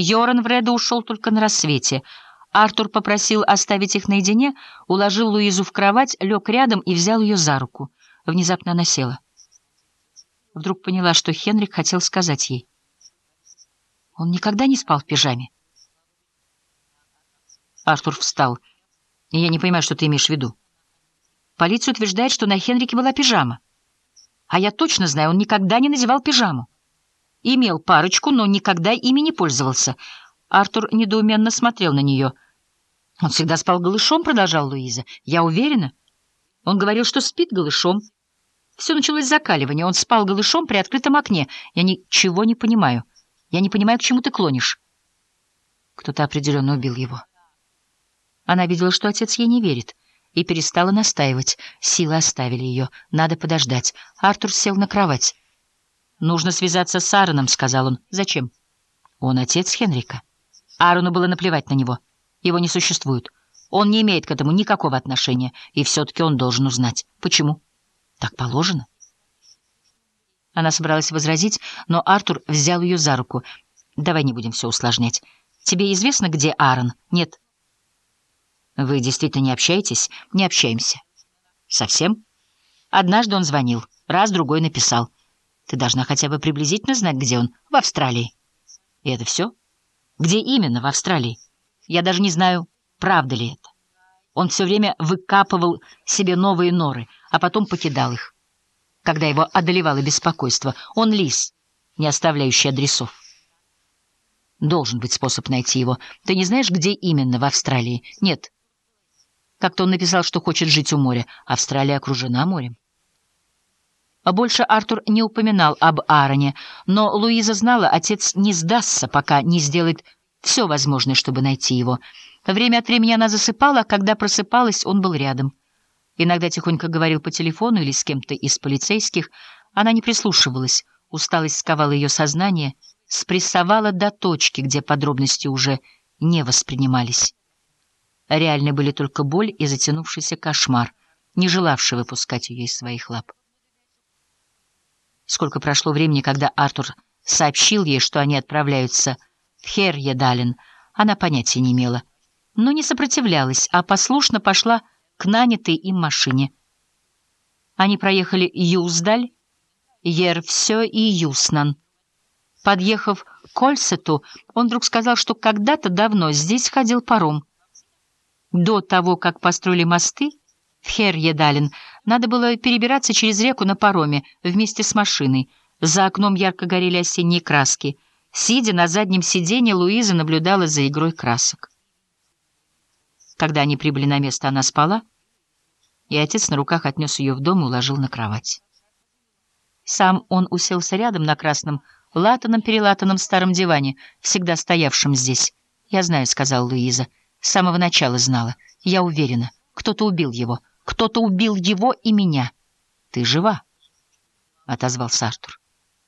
Йоран Вреда ушел только на рассвете. Артур попросил оставить их наедине, уложил Луизу в кровать, лег рядом и взял ее за руку. Внезапно она села. Вдруг поняла, что Хенрик хотел сказать ей. Он никогда не спал в пижаме. Артур встал. «Я не понимаю, что ты имеешь в виду. Полиция утверждает, что на Хенрике была пижама. А я точно знаю, он никогда не надевал пижаму. Имел парочку, но никогда ими не пользовался. Артур недоуменно смотрел на нее. «Он всегда спал голышом», — продолжал Луиза. «Я уверена. Он говорил, что спит голышом. Все началось с закаливания. Он спал голышом при открытом окне. Я ничего не понимаю. Я не понимаю, к чему ты клонишь». Кто-то определенно убил его. Она видела, что отец ей не верит, и перестала настаивать. Силы оставили ее. Надо подождать. Артур сел на кровать. «Нужно связаться с Аароном», — сказал он. «Зачем?» «Он отец Хенрика». Аарону было наплевать на него. Его не существует. Он не имеет к этому никакого отношения, и все-таки он должен узнать. Почему? Так положено. Она собралась возразить, но Артур взял ее за руку. «Давай не будем все усложнять. Тебе известно, где Аарон?» «Нет». «Вы действительно не общаетесь?» «Не общаемся». «Совсем?» Однажды он звонил, раз-другой написал. «Ты должна хотя бы приблизительно знать, где он. В Австралии». «И это все?» Где именно в Австралии? Я даже не знаю, правда ли это. Он все время выкапывал себе новые норы, а потом покидал их. Когда его одолевало беспокойство, он лис, не оставляющий адресов. Должен быть способ найти его. Ты не знаешь, где именно в Австралии? Нет. Как-то он написал, что хочет жить у моря. Австралия окружена морем. А больше Артур не упоминал об Аароне, но Луиза знала, отец не сдастся, пока не сделает все возможное, чтобы найти его. Время от времени она засыпала, а когда просыпалась, он был рядом. Иногда тихонько говорил по телефону или с кем-то из полицейских. Она не прислушивалась, усталость сковала ее сознание, спрессовала до точки, где подробности уже не воспринимались. Реальны были только боль и затянувшийся кошмар, не желавший выпускать ее из своих лап. Сколько прошло времени, когда Артур сообщил ей, что они отправляются в Херьедален, она понятия не имела. Но не сопротивлялась, а послушно пошла к нанятой им машине. Они проехали Юздаль, Ервсё и Юснан. Подъехав к Кольсету, он вдруг сказал, что когда-то давно здесь ходил паром. До того, как построили мосты, в Херьедален надо было перебираться через реку на пароме вместе с машиной. За окном ярко горели осенние краски. Сидя на заднем сиденье, Луиза наблюдала за игрой красок. Когда они прибыли на место, она спала, и отец на руках отнес ее в дом и уложил на кровать. Сам он уселся рядом на красном, латаном-перелатанном старом диване, всегда стоявшем здесь. «Я знаю», — сказала Луиза, — «с самого начала знала. Я уверена, кто-то убил его». Кто-то убил его и меня. — Ты жива, — отозвался Артур.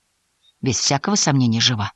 — Без всякого сомнения жива.